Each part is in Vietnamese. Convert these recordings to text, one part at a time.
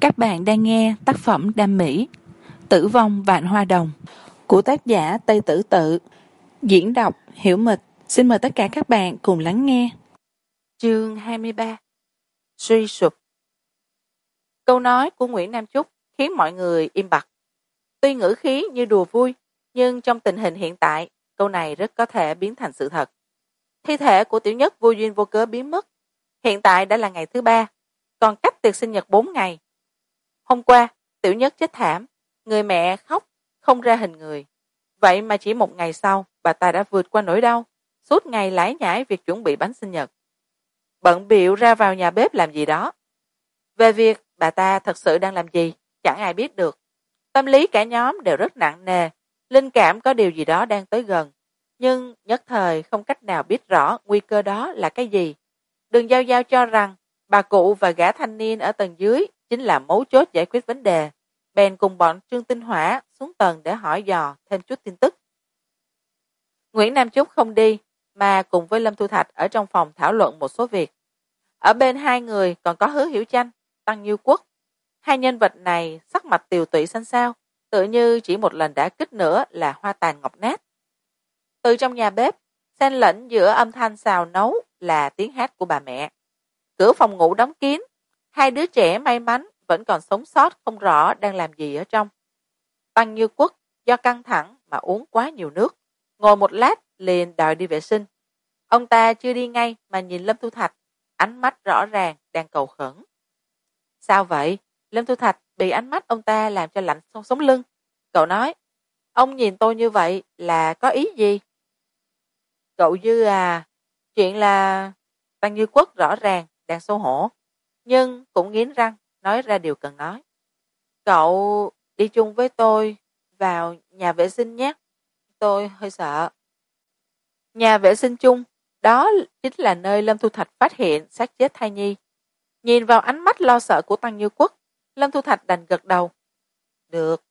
các bạn đang nghe tác phẩm đam mỹ, tử vong vạn hoa đồng, của tác giả tây tử tự. Diễn đọc hiểu mịch. Xin mời tất cả các bạn cùng lắng nghe. Chương hai mươi ba. Suy sụp. Câu nói của nguyễn nam chúc khiến mọi người im bặt. Tuy ngữ khí như đùa vui, nhưng trong tình hình hiện tại, câu này rất có thể biến thành sự thật. Thi thể của tiểu nhất vô duyên vô cớ biến mất. Hiện tại đã là ngày thứ ba, còn cách tiệc sinh nhật bốn ngày hôm qua, tiểu nhất chết thảm, người mẹ khóc, không ra hình người. Vậy mà chỉ một ngày sau, bà ta đã vượt qua nỗi đau, suốt ngày lải nhải việc chuẩn bị bánh sinh nhật. Bận bịu ra vào nhà bếp làm gì đó. Về việc bà ta thật sự đang làm gì, chẳng ai biết được. Tâm lý cả nhóm đều rất nặng nề, linh cảm có điều gì đó đang tới gần. Nhưng nhất thời không cách nào biết rõ nguy cơ đó là cái gì. Đường giao giao cho rằng bà cụ và gã thanh niên ở tầng dưới chính là mấu chốt giải quyết vấn đề. Bèn cùng bọn trương tinh hỏa xuống tầng để hỏi dò thêm chút tin tức. Nguyễn nam chúc không đi, mà cùng với lâm thu thạch ở trong phòng thảo luận một số việc. Ở bên hai người còn có hứa hiểu chanh, tăng như quốc. Hai nhân vật này sắc mặt tiều tụy xanh xao, tự như chỉ một lần đã kích nữa là hoa tàn ngọc nát. Từ trong nhà bếp, xen lẫn giữa âm thanh xào nấu là tiếng hát của bà mẹ. Cửa phòng ngủ đóng kín hai đứa trẻ may mắn vẫn còn sống sót không rõ đang làm gì ở trong. Tăng như quốc do căng thẳng mà uống quá nhiều nước, ngồi một lát liền đòi đi vệ sinh. Ông ta chưa đi ngay mà nhìn lâm thu thạch, ánh mắt rõ ràng đang cầu khẩn. Sao vậy? Lâm thu thạch bị ánh mắt ông ta làm cho lạnh sống sống lưng. Cậu nói, ông nhìn tôi như vậy là có ý gì? Cậu dư à chuyện là tăng như quốc rõ ràng đang xấu hổ nhưng cũng nghiến răng, nói ra điều cần nói. Cậu đi chung với tôi vào nhà vệ sinh nhé. Tôi hơi sợ. Nhà vệ sinh chung, đó chính là nơi lâm thu thạch phát hiện xác chết thai nhi. Nhìn vào ánh mắt lo sợ của tăng như quốc, lâm thu thạch đành gật đầu. Được,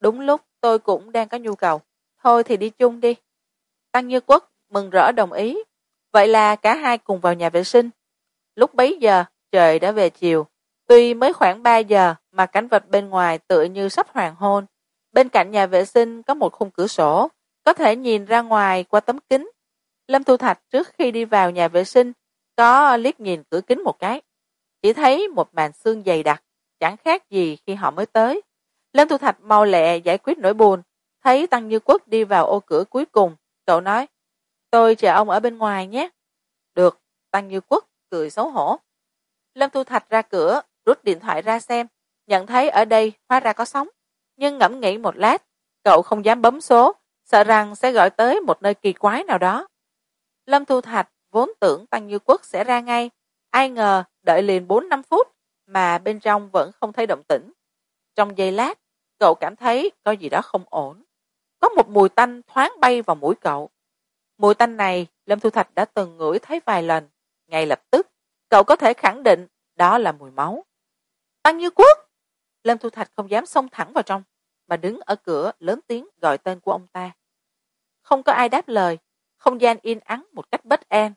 đúng lúc tôi cũng đang có nhu cầu. Thôi thì đi chung đi. Tăng như quốc mừng rỡ đồng ý. Vậy là cả hai cùng vào nhà vệ sinh. Lúc bấy giờ trời đã về chiều. Tuy mới khoảng ba giờ mà cảnh vật bên ngoài tựa như sắp hoàng hôn. Bên cạnh nhà vệ sinh có một khung cửa sổ, có thể nhìn ra ngoài qua tấm kính. Lâm thu thạch trước khi đi vào nhà vệ sinh, có liếc nhìn cửa kính một cái. Chỉ thấy một màn xương dày đặc, chẳng khác gì khi họ mới tới. Lâm thu thạch mau lẹ giải quyết nỗi buồn, thấy tăng như quốc đi vào ô cửa cuối cùng, cậu nói, tôi chờ ông ở bên ngoài nhé. Được. Tăng như quốc cười xấu hổ lâm thu thạch ra cửa, rút điện thoại ra xem. Nhận thấy ở đây hóa ra có sóng. Nhưng ngẫm nghĩ một lát, cậu không dám bấm số, sợ rằng sẽ gọi tới một nơi kỳ quái nào đó. Lâm thu thạch vốn tưởng tăng như quốc sẽ ra ngay. Ai ngờ đợi liền bốn năm phút mà bên trong vẫn không thấy động tĩnh. Trong giây lát, cậu cảm thấy có gì đó không ổn. Có một mùi tanh thoáng bay vào mũi cậu. Mùi tanh này lâm thu thạch đã từng ngửi thấy vài lần, ngay lập tức cậu có thể khẳng định đó là mùi máu. Tăng như quốc lâm thu thạch không dám xông thẳng vào trong, mà đứng ở cửa lớn tiếng gọi tên của ông ta. Không có ai đáp lời, không gian yên ắng một cách bất an.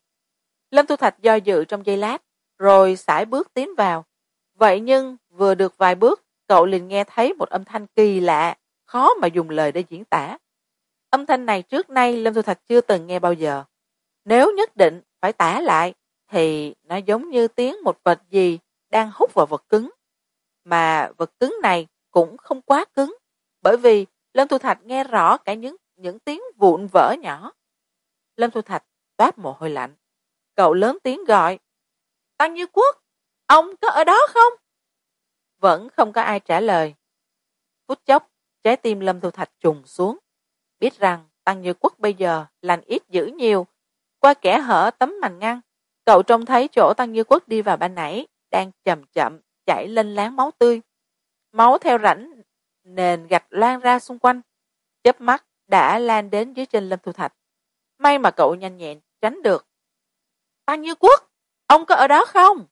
Lâm thu thạch do dự trong giây lát, rồi sải bước tiến vào. Vậy nhưng vừa được vài bước, cậu liền nghe thấy một âm thanh kỳ lạ, khó mà dùng lời để diễn tả. Âm thanh này trước nay lâm thu thạch chưa từng nghe bao giờ. Nếu nhất định phải tả lại thì nó giống như tiếng một vật gì đang hút vào vật cứng. Mà vật cứng này cũng không quá cứng, bởi vì lâm thu thạch nghe rõ cả những những tiếng vụn vỡ nhỏ. Lâm thu thạch toát mồ hôi lạnh. Cậu lớn tiếng gọi, tăng như quốc, ông có ở đó không? Vẫn không có ai trả lời. Phút chốc, trái tim lâm thu thạch trùng xuống. Biết rằng tăng như quốc bây giờ lành ít dữ nhiều, qua kẻ hở tấm mành ngăn cậu trông thấy chỗ tăng như quốc đi vào ban nãy, đang chậm chậm chảy lên láng máu tươi. Máu theo rãnh, nền gạch lan ra xung quanh. Chớp mắt, đã lan đến dưới chân lâm thu thạch. May mà cậu nhanh nhẹn, tránh được. Tăng như quốc, ông có ở đó không?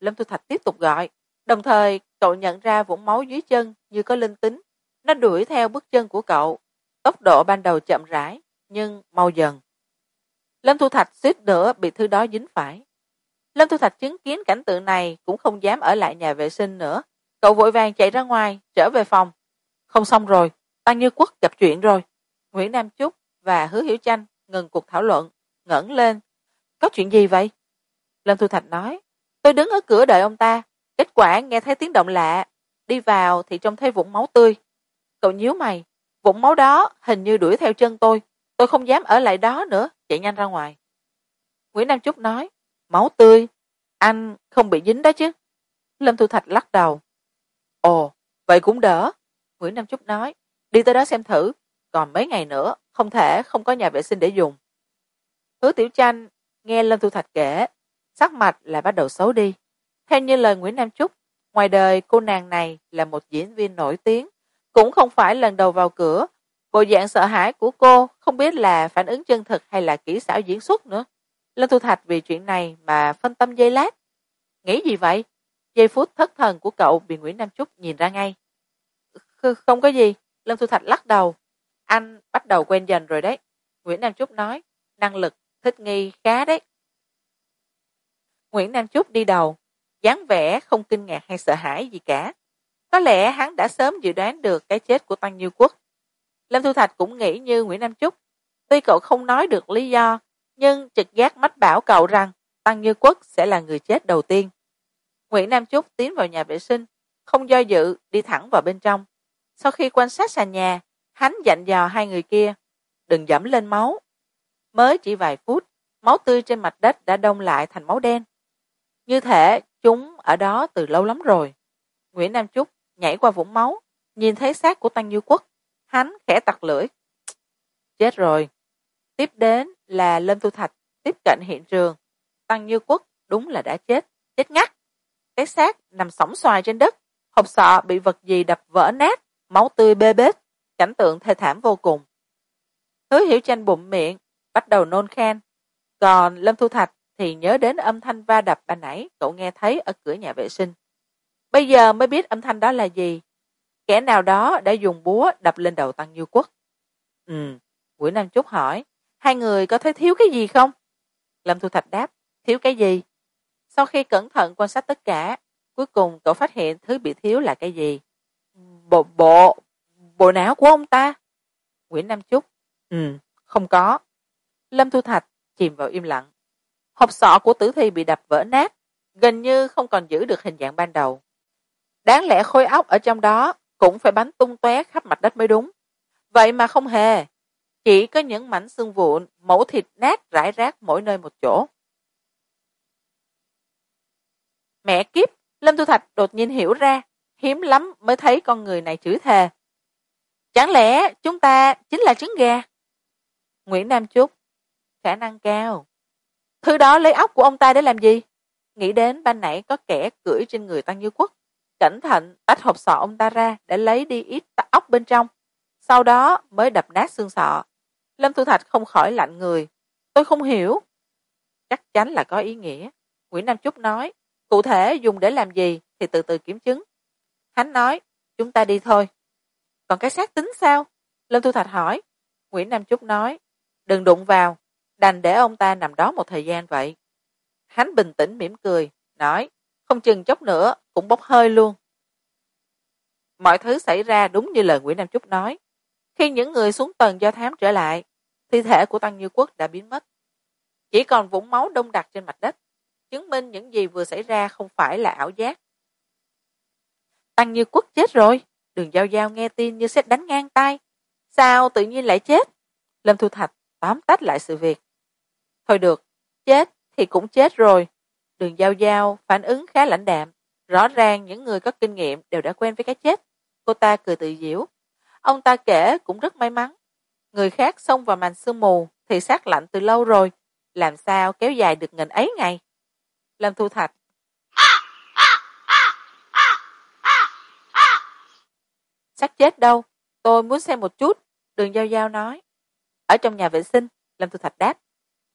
Lâm thu thạch tiếp tục gọi. Đồng thời, cậu nhận ra vũng máu dưới chân như có linh tính. Nó đuổi theo bước chân của cậu. Tốc độ ban đầu chậm rãi, nhưng mau dần lâm thu thạch suýt nữa bị thứ đó dính phải. Lâm thu thạch chứng kiến cảnh tượng này cũng không dám ở lại nhà vệ sinh nữa. Cậu vội vàng chạy ra ngoài, trở về phòng. Không xong rồi, tăng như quốc gặp chuyện rồi. Nguyễn nam chúc và hứa hiểu chanh ngừng cuộc thảo luận, ngẩng lên. Có chuyện gì vậy? Lâm thu thạch nói. Tôi đứng ở cửa đợi ông ta. Kết quả nghe thấy tiếng động lạ. Đi vào thì trông thấy vũng máu tươi. Cậu nhíu mày. Vũng máu đó hình như đuổi theo chân tôi tôi không dám ở lại đó nữa. Chạy nhanh ra ngoài. Nguyễn nam trúc nói, máu tươi, anh không bị dính đó chứ? Lâm thu thạch lắc đầu. Ồ, vậy cũng đỡ. Nguyễn nam trúc nói, đi tới đó xem thử, còn mấy ngày nữa, không thể không có nhà vệ sinh để dùng. Hứa tiểu chanh nghe lâm thu thạch kể, sắc mặt lại bắt đầu xấu đi. Theo như lời nguyễn nam trúc, ngoài đời cô nàng này là một diễn viên nổi tiếng, cũng không phải lần đầu vào cửa bộ dạng sợ hãi của cô không biết là phản ứng chân thực hay là kỹ xảo diễn xuất nữa. Lâm thu thạch vì chuyện này mà phân tâm giây lát. Nghĩ gì vậy? Giây phút thất thần của cậu bị nguyễn nam trúc nhìn ra ngay. Không có gì. Lâm thu thạch lắc đầu. Anh bắt đầu quen dần rồi đấy. Nguyễn nam trúc nói, năng lực, thích nghi khá đấy. Nguyễn nam trúc đi đầu. Dáng vẻ không kinh ngạc hay sợ hãi gì cả. Có lẽ hắn đã sớm dự đoán được cái chết của tăng như quốc lâm thu thạch cũng nghĩ như nguyễn nam Chúc, tuy cậu không nói được lý do nhưng trực giác mách bảo cậu rằng tăng như quốc sẽ là người chết đầu tiên. Nguyễn nam Chúc tiến vào nhà vệ sinh không do dự đi thẳng vào bên trong. Sau khi quan sát sàn nhà hắn dặn dò hai người kia đừng dẫm lên máu. Mới chỉ vài phút máu tươi trên mặt đất đã đông lại thành máu đen. Như thể chúng ở đó từ lâu lắm rồi. Nguyễn nam Chúc nhảy qua vũng máu nhìn thấy xác của tăng như quốc hắn khẽ tặc lưỡi. Chết rồi. Tiếp đến là lâm tu thạch, tiếp cận hiện trường. Tăng như quốc đúng là đã chết chết ngắt. Cái xác nằm sóng xoài trên đất hộp sọ bị vật gì đập vỡ nát, máu tươi bê bết, cảnh tượng thê thảm vô cùng. Hứa hiểu tranh bụng miệng, bắt đầu nôn khan. Còn lâm thu thạch thì nhớ đến âm thanh va đập ban nãy, cậu nghe thấy ở cửa nhà vệ sinh. Bây giờ mới biết âm thanh đó là gì kẻ nào đó đã dùng búa đập lên đầu tăng như quốc. Ừ nguyễn nam Chúc hỏi hai người có thấy thiếu cái gì không? Lâm thu thạch đáp thiếu cái gì? Sau khi cẩn thận quan sát tất cả cuối cùng cậu phát hiện thứ bị thiếu là cái gì? Bộ bộ bộ não của ông ta. Nguyễn nam Chúc, ừ không có. Lâm thu thạch chìm vào im lặng. Hộp sọ của tử thi bị đập vỡ nát gần như không còn giữ được hình dạng ban đầu. Đáng lẽ khối óc ở trong đó cũng phải bắn tung tóe khắp mặt đất mới đúng. Vậy mà không hề. Chỉ có những mảnh xương vụn mẫu thịt nát rải rác mỗi nơi một chỗ. Mẹ kiếp, lâm thu thạch đột nhiên hiểu ra, hiếm lắm mới thấy con người này chửi thề. Chẳng lẽ chúng ta chính là trứng gà? Nguyễn nam trúc khả năng cao. Thứ đó lấy óc của ông ta để làm gì? Nghĩ đến ban nãy có kẻ cưỡi trên người tăng như quốc cẩn thận tách hộp sọ ông ta ra để lấy đi ít ốc bên trong. Sau đó mới đập nát xương sọ. Lâm thu thạch không khỏi lạnh người. Tôi không hiểu. Chắc chắn là có ý nghĩa. Nguyễn nam chúc nói, cụ thể dùng để làm gì thì từ từ kiểm chứng. Hắn nói, chúng ta đi thôi. Còn cái xác tính sao? Lâm thu thạch hỏi. Nguyễn nam chúc nói, đừng đụng vào, đành để ông ta nằm đó một thời gian vậy. Hắn bình tĩnh mỉm cười, nói, không chừng chốc nữa cũng bốc hơi luôn. Mọi thứ xảy ra đúng như lời nguyễn nam trúc nói. Khi những người xuống tầng do thám trở lại, thi thể của tăng như quốc đã biến mất. Chỉ còn vũng máu đông đặc trên mặt đất, chứng minh những gì vừa xảy ra không phải là ảo giác. Tăng như quốc chết rồi, đường giao giao nghe tin như xét đánh ngang tay. Sao tự nhiên lại chết? Lâm thu thạch tóm tách lại sự việc. Thôi được, chết thì cũng chết rồi. Đường giao giao phản ứng khá lãnh đạm rõ ràng những người có kinh nghiệm đều đã quen với cái chết. Cô ta cười tự diễu ông ta kể cũng rất may mắn. Người khác xông vào màn sương mù thì sát lạnh từ lâu rồi. Làm sao kéo dài được nghìn ấy ngày? Lâm thu thạch. Xác chết đâu? Tôi muốn xem một chút. Đường giao giao nói. Ở trong nhà vệ sinh, lâm thu thạch đáp.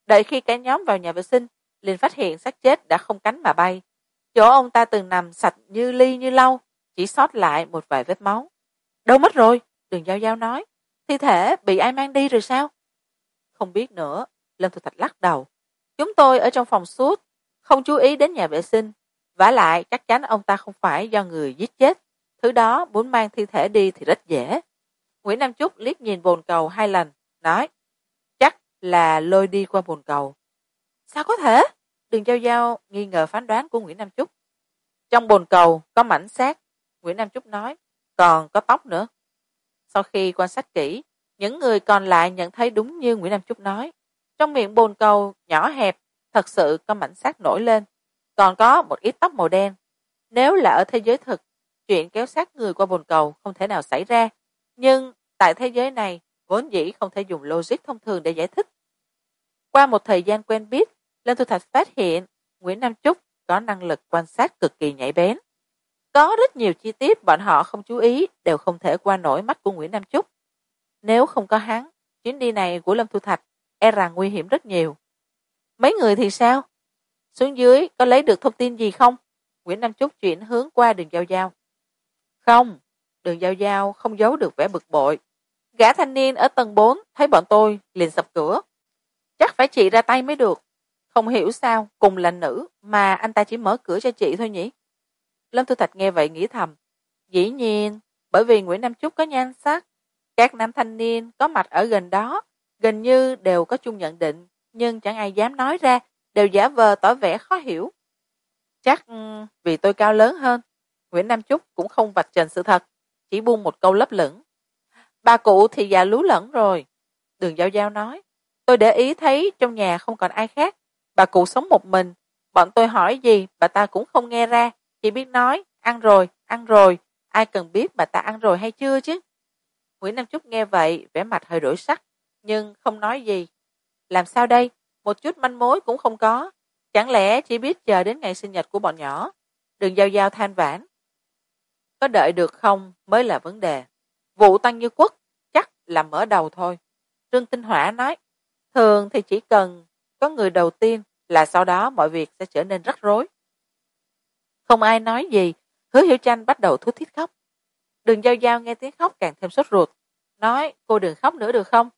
Đợi khi cả nhóm vào nhà vệ sinh, liền phát hiện xác chết đã không cánh mà bay chỗ ông ta từng nằm sạch như ly như lau, chỉ sót lại một vài vết máu. Đâu mất rồi, đường giao giao nói. Thi thể bị ai mang đi rồi sao? Không biết nữa, lâm thu thạch lắc đầu. Chúng tôi ở trong phòng suốt, không chú ý đến nhà vệ sinh. Vả lại, chắc chắn ông ta không phải do người giết chết. Thứ đó muốn mang thi thể đi thì rất dễ. Nguyễn nam trúc liếc nhìn bồn cầu hai lần, nói, chắc là lôi đi qua bồn cầu. Sao có thể? Đường giao giao nghi ngờ phán đoán của nguyễn nam trúc trong bồn cầu có mảnh xác, nguyễn nam trúc nói, còn có tóc nữa. Sau khi quan sát kỹ, những người còn lại nhận thấy đúng như nguyễn nam trúc nói. Trong miệng bồn cầu nhỏ hẹp, thật sự có mảnh xác nổi lên, còn có một ít tóc màu đen. Nếu là ở thế giới thực, chuyện kéo xác người qua bồn cầu không thể nào xảy ra. Nhưng tại thế giới này, vốn dĩ không thể dùng logic thông thường để giải thích. Qua một thời gian quen biết Lâm thu thạch phát hiện, nguyễn nam trúc có năng lực quan sát cực kỳ nhạy bén. Có rất nhiều chi tiết bọn họ không chú ý, đều không thể qua nổi mắt của nguyễn nam trúc. Nếu không có hắn, chuyến đi này của lâm thu thạch e rằng nguy hiểm rất nhiều. Mấy người thì sao? Xuống dưới có lấy được thông tin gì không? Nguyễn nam trúc chuyển hướng qua đường giao giao. Không, đường giao giao không giấu được vẻ bực bội. Gã thanh niên ở tầng bốn thấy bọn tôi liền sập cửa. Chắc phải chị ra tay mới được không hiểu sao, cùng là nữ, mà anh ta chỉ mở cửa cho chị thôi nhỉ? Lâm thu thạch nghe vậy nghĩ thầm. Dĩ nhiên, bởi vì nguyễn nam trúc có nhan sắc, các nam thanh niên có mặt ở gần đó, gần như đều có chung nhận định, nhưng chẳng ai dám nói ra, đều giả vờ tỏ vẻ khó hiểu. Chắc ừ, vì tôi cao lớn hơn, nguyễn nam trúc cũng không vạch trần sự thật, chỉ buông một câu lấp lửng. Bà cụ thì già lú lẫn rồi, đường giao giao nói, tôi để ý thấy trong nhà không còn ai khác bà cụ sống một mình. Bọn tôi hỏi gì, bà ta cũng không nghe ra. Chỉ biết nói, ăn rồi ăn rồi. Ai cần biết bà ta ăn rồi hay chưa chứ? Nguyễn nam trúc nghe vậy, vẻ mặt hơi đổi sắc, nhưng không nói gì. Làm sao đây? Một chút manh mối cũng không có. Chẳng lẽ chỉ biết chờ đến ngày sinh nhật của bọn nhỏ? Đừng giao giao than vãn. Có đợi được không mới là vấn đề. Vụ tăng như quốc chắc là mở đầu thôi. Trương tinh hỏa nói, thường thì chỉ cần có người đầu tiên là sau đó mọi việc sẽ trở nên rắc rối. Không ai nói gì, hứa hiểu tranh bắt đầu thút thít khóc. Đường giao giao nghe tiếng khóc càng thêm sốt ruột, nói, cô đừng khóc nữa được không?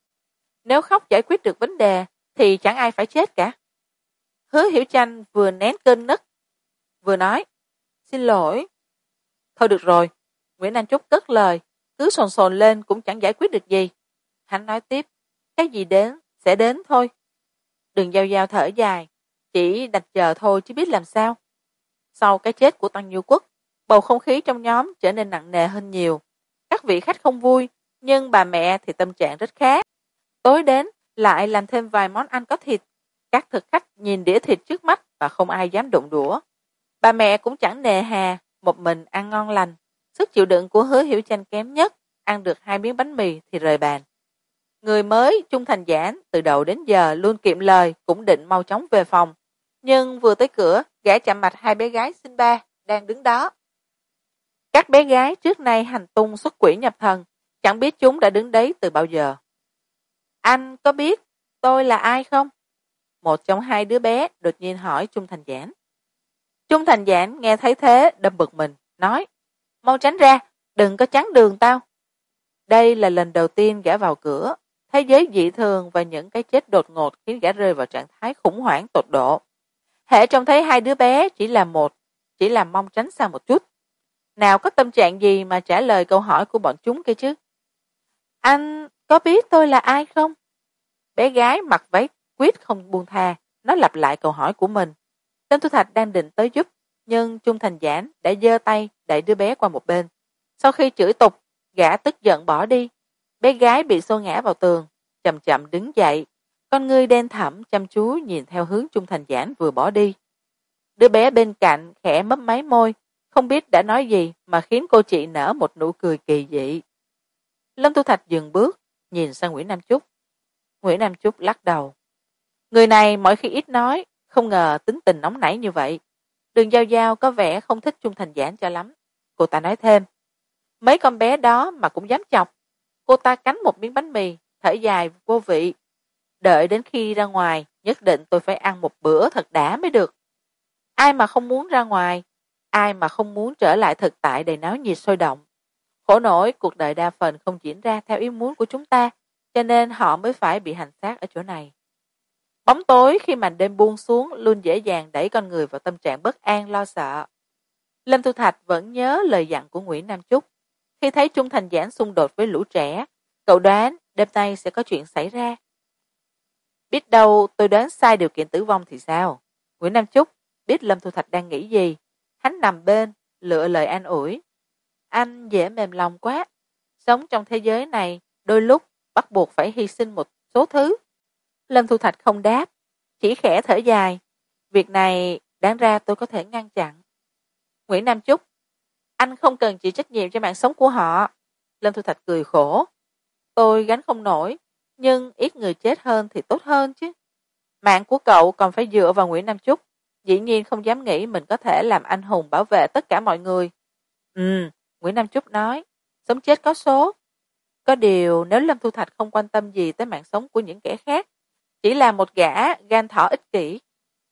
Nếu khóc giải quyết được vấn đề, thì chẳng ai phải chết cả. Hứa hiểu tranh vừa nén cơn nấc vừa nói, xin lỗi. Thôi được rồi, nguyễn anh trúc cất lời, cứ sồn sồn lên cũng chẳng giải quyết được gì. Hắn nói tiếp, cái gì đến, sẽ đến thôi đừng giao giao thở dài, chỉ đành chờ thôi chứ biết làm sao. Sau cái chết của tăng nhu quốc, bầu không khí trong nhóm trở nên nặng nề hơn nhiều. Các vị khách không vui, nhưng bà mẹ thì tâm trạng rất khác tối đến, lại làm thêm vài món ăn có thịt. Các thực khách nhìn đĩa thịt trước mắt và không ai dám đụng đũa. Bà mẹ cũng chẳng nề hà, một mình ăn ngon lành. Sức chịu đựng của hứa hiểu tranh kém nhất, ăn được hai miếng bánh mì thì rời bàn người mới trung thành giản từ đầu đến giờ luôn kiệm lời, cũng định mau chóng về phòng. Nhưng vừa tới cửa, gã chạm mặt hai bé gái sinh ba đang đứng đó. Các bé gái trước nay hành tung xuất quỷ nhập thần, chẳng biết chúng đã đứng đấy từ bao giờ. Anh có biết tôi là ai không? Một trong hai đứa bé đột nhiên hỏi trung thành giản trung thành giản nghe thấy thế đâm bực mình, nói, mau tránh ra, đừng có chắn đường tao. Đây là lần đầu tiên gã vào cửa thế giới dị thường và những cái chết đột ngột khiến gã rơi vào trạng thái khủng hoảng tột độ. Hễ trông thấy hai đứa bé chỉ là một, chỉ là mong tránh xa một chút. Nào có tâm trạng gì mà trả lời câu hỏi của bọn chúng kia chứ? Anh có biết tôi là ai không? Bé gái mặc váy quyết không buông tha, nó lặp lại câu hỏi của mình. Tên thu thạch đang định tới giúp, nhưng trung thành giản đã giơ tay đẩy đứa bé qua một bên. Sau khi chửi tục, gã tức giận bỏ đi bé gái bị xô ngã vào tường, chậm chậm đứng dậy. Con ngươi đen thẳm, chăm chú nhìn theo hướng trung thành giản vừa bỏ đi. Đứa bé bên cạnh khẽ mấp máy môi, không biết đã nói gì mà khiến cô chị nở một nụ cười kỳ dị. Lâm tu thạch dừng bước, nhìn sang nguyễn nam trúc nguyễn nam trúc lắc đầu. Người này mỗi khi ít nói, không ngờ tính tình nóng nảy như vậy. Đường giao giao có vẻ không thích trung thành giản cho lắm. Cô ta nói thêm. Mấy con bé đó mà cũng dám chọc cô ta cắn một miếng bánh mì, thở dài vô vị. Đợi đến khi ra ngoài, nhất định tôi phải ăn một bữa thật đã mới được. Ai mà không muốn ra ngoài, ai mà không muốn trở lại thực tại đầy náo nhiệt sôi động. Khổ nổi cuộc đời đa phần không diễn ra theo ý muốn của chúng ta, cho nên họ mới phải bị hành xác ở chỗ này. Bóng tối khi màn đêm buông xuống luôn dễ dàng đẩy con người vào tâm trạng bất an, lo sợ. Lâm thu thạch vẫn nhớ lời dặn của nguyễn nam Chúc khi thấy trung thành giản xung đột với lũ trẻ, cậu đoán đêm nay sẽ có chuyện xảy ra. Biết đâu tôi đoán sai điều kiện tử vong thì sao? Nguyễn nam Chúc biết lâm thu thạch đang nghĩ gì. Hắn nằm bên, lựa lời an ủi. Anh dễ mềm lòng quá. Sống trong thế giới này, đôi lúc bắt buộc phải hy sinh một số thứ. Lâm thu thạch không đáp, chỉ khẽ thở dài. Việc này đáng ra tôi có thể ngăn chặn. Nguyễn nam Chúc anh không cần chịu trách nhiệm cho mạng sống của họ. Lâm thu thạch cười khổ. Tôi gánh không nổi, nhưng ít người chết hơn thì tốt hơn chứ. Mạng của cậu còn phải dựa vào nguyễn nam Chúc. dĩ nhiên không dám nghĩ mình có thể làm anh hùng bảo vệ tất cả mọi người. Ừ nguyễn nam Chúc nói, sống chết có số. Có điều nếu lâm thu thạch không quan tâm gì tới mạng sống của những kẻ khác, chỉ là một gã gan thỏ ích kỷ,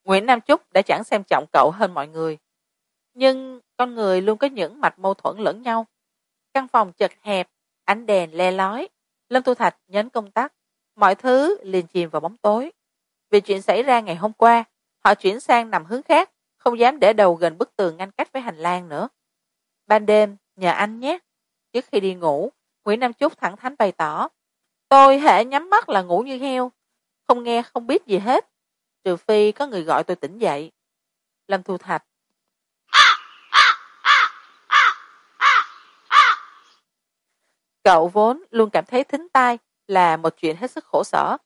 nguyễn nam Chúc đã chẳng xem trọng cậu hơn mọi người. Nhưng con người luôn có những mạch mâu thuẫn lẫn nhau. Căn phòng chật hẹp, ánh đèn le lói. Lâm thu thạch nhấn công tắc. Mọi thứ liền chìm vào bóng tối. Vì chuyện xảy ra ngày hôm qua, họ chuyển sang nằm hướng khác, không dám để đầu gần bức tường ngăn cách với hành lang nữa. Ban đêm, nhờ anh nhé. Trước khi đi ngủ, nguyễn nam chúc thẳng thắn bày tỏ, tôi hễ nhắm mắt là ngủ như heo, không nghe không biết gì hết, trừ phi có người gọi tôi tỉnh dậy. Lâm thu thạch cậu vốn luôn cảm thấy thính tai là một chuyện hết sức khổ sở.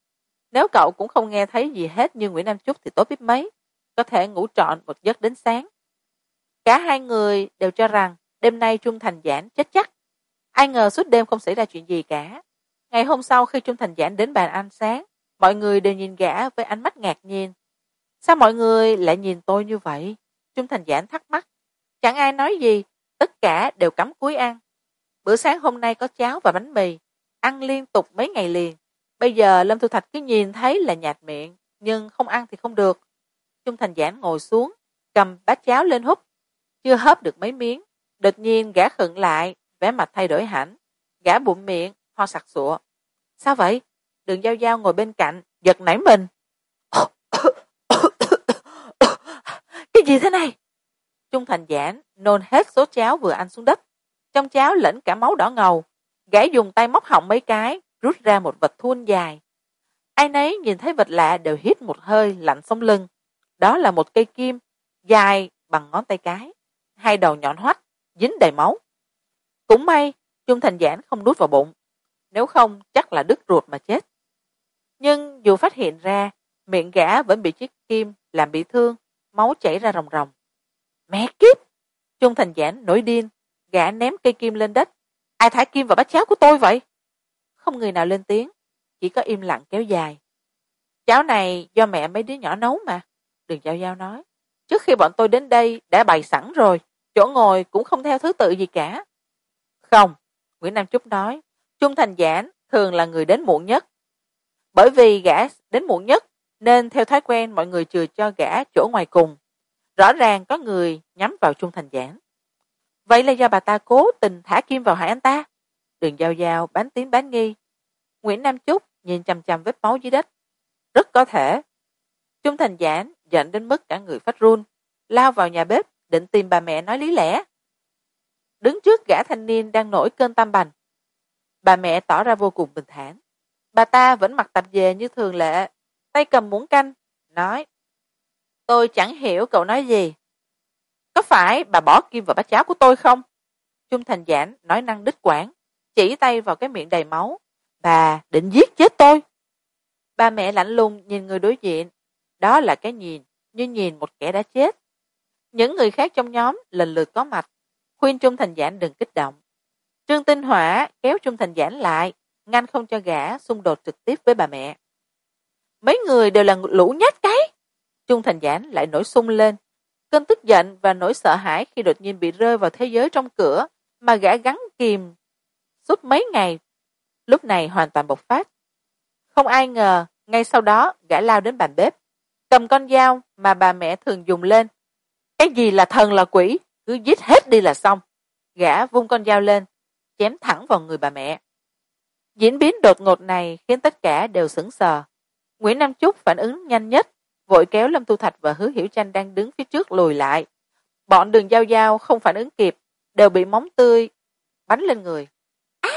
Nếu cậu cũng không nghe thấy gì hết như nguyễn nam chúc thì tốt biết mấy, có thể ngủ trọn một giấc đến sáng. Cả hai người đều cho rằng đêm nay trung thành giản chết chắc. Ai ngờ suốt đêm không xảy ra chuyện gì cả. Ngày hôm sau khi trung thành giản đến bàn ăn sáng, mọi người đều nhìn gã với ánh mắt ngạc nhiên. Sao mọi người lại nhìn tôi như vậy? Trung thành giản thắc mắc. Chẳng ai nói gì, tất cả đều cắm cúi ăn bữa sáng hôm nay có cháo và bánh mì. Ăn liên tục mấy ngày liền. Bây giờ lâm thu thạch cứ nhìn thấy là nhạt miệng, nhưng không ăn thì không được. Trung thành Giản ngồi xuống, cầm bát cháo lên húp. Chưa hớp được mấy miếng, đột nhiên gã khựng lại, vẻ mặt thay đổi hẳn. Gã bụng miệng, ho sặc sụa. Sao vậy? Đường giao giao ngồi bên cạnh, giật nảy mình. Cái gì thế này? Trung thành Giản nôn hết số cháo vừa ăn xuống đất trong cháo lẫn cả máu đỏ ngầu, gã dùng tay móc họng mấy cái, rút ra một vật thun dài. Ai nấy nhìn thấy vật lạ đều hít một hơi lạnh sống lưng. Đó là một cây kim, dài bằng ngón tay cái. Hai đầu nhọn hoắt, dính đầy máu. Cũng may Chung thành giản không đút vào bụng. Nếu không, chắc là đứt ruột mà chết. Nhưng dù phát hiện ra, miệng gã vẫn bị chiếc kim làm bị thương, máu chảy ra ròng ròng. Mẹ kiếp! Chung thành giản nổi điên gã ném cây kim lên đất. Ai thả kim vào bát cháo của tôi vậy? Không người nào lên tiếng, chỉ có im lặng kéo dài. Cháo này do mẹ mấy đứa nhỏ nấu mà, đường giao giao nói. Trước khi bọn tôi đến đây đã bày sẵn rồi, chỗ ngồi cũng không theo thứ tự gì cả. Không, nguyễn nam trúc nói, trung thành giản thường là người đến muộn nhất. Bởi vì gã đến muộn nhất, nên theo thói quen mọi người chừa cho gã chỗ ngoài cùng. Rõ ràng có người nhắm vào trung thành giản vậy là do bà ta cố tình thả kim vào hại anh ta. Đường giao giao bán tiếng bán nghi. Nguyễn nam trúc nhìn chằm chằm vết máu dưới đất. Rất có thể trung thành giản giận đến mức cả người phát run, lao vào nhà bếp, định tìm bà mẹ nói lý lẽ. Đứng trước gã thanh niên đang nổi cơn tam bành. Bà mẹ tỏ ra vô cùng bình thản. Bà ta vẫn mặc tạp dề như thường lệ, tay cầm muỗng canh, nói, tôi chẳng hiểu cậu nói gì có phải bà bỏ kim vào bát cháo của tôi không? Trung thành giản nói năng đích quảng, chỉ tay vào cái miệng đầy máu. Bà định giết chết tôi. Bà mẹ lạnh lùng nhìn người đối diện. Đó là cái nhìn, như nhìn một kẻ đã chết. Những người khác trong nhóm lần lượt có mặt. Khuyên trung thành giản đừng kích động. Trương tinh hỏa kéo trung thành giản lại, ngăn không cho gã xung đột trực tiếp với bà mẹ. Mấy người đều là lũ nhát cái. Trung thành giản lại nổi sung lên cơn tức giận và nỗi sợ hãi khi đột nhiên bị rơi vào thế giới trong cửa, mà gã gắn kìm suốt mấy ngày, lúc này hoàn toàn bộc phát. Không ai ngờ, ngay sau đó, gã lao đến bàn bếp, cầm con dao mà bà mẹ thường dùng lên. Cái gì là thần là quỷ? Cứ giết hết đi là xong. Gã vung con dao lên, chém thẳng vào người bà mẹ. Diễn biến đột ngột này khiến tất cả đều sững sờ. Nguyễn nam Chúc phản ứng nhanh nhất vội kéo lâm tu thạch và hứa hiểu tranh đang đứng phía trước lùi lại. Bọn đường giao giao không phản ứng kịp đều bị móng tươi bắn lên người. À!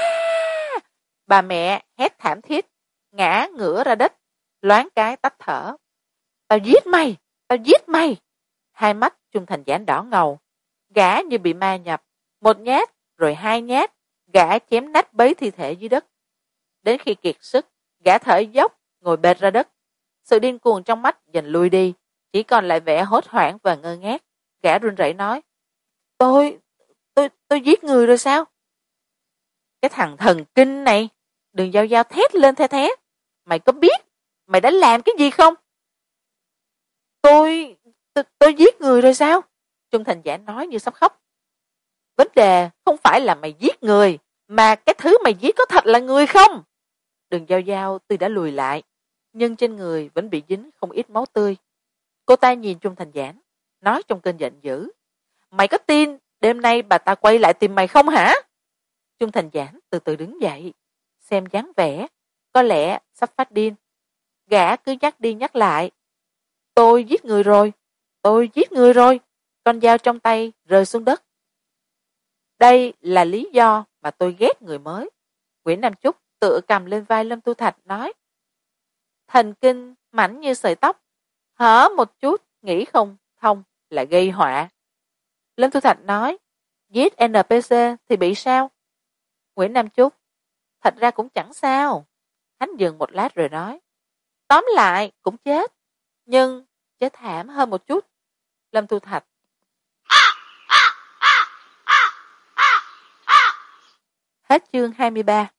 bà mẹ hét thảm thiết ngã ngửa ra đất loáng cái tách thở. Tao giết mày tao giết mày! Hai mắt trung thành giản đỏ ngầu. Gã như bị ma nhập một nhát rồi hai nhát gã chém nát bấy thi thể dưới đất. Đến khi kiệt sức gã thở dốc ngồi bệt ra đất sự điên cuồng trong mắt dần lui đi chỉ còn lại vẻ hốt hoảng và ngơ ngác. Gã run rẩy nói tôi tôi tôi giết người rồi sao? Cái thằng thần kinh này đừng giao giao thét lên the thé. Mày có biết mày đã làm cái gì không? Tôi tôi, tôi giết người rồi sao? Trung thành giả nói như sắp khóc. Vấn đề không phải là mày giết người mà cái thứ mày giết có thật là người không? Đường giao giao tuy đã lùi lại nhưng trên người vẫn bị dính không ít máu tươi. Cô ta nhìn Chung thành giản nói trong cơn giận dữ, mày có tin đêm nay bà ta quay lại tìm mày không hả? Chung thành giản từ từ đứng dậy, xem dáng vẻ, có lẽ sắp phát điên. Gã cứ nhắc đi nhắc lại, tôi giết người rồi, tôi giết người rồi, con dao trong tay rơi xuống đất. Đây là lý do mà tôi ghét người mới. Nguyễn nam trúc tựa cầm lên vai lâm tu thạch nói thần kinh mảnh như sợi tóc. Hở một chút, nghĩ không thông là gây họa. Lâm thu thạch nói, giết npc thì bị sao? Nguyễn nam chúc, thật ra cũng chẳng sao. Hắn dừng một lát rồi nói, tóm lại cũng chết, nhưng chết thảm hơn một chút. Lâm thu thạch, hết chương hai mươi ba.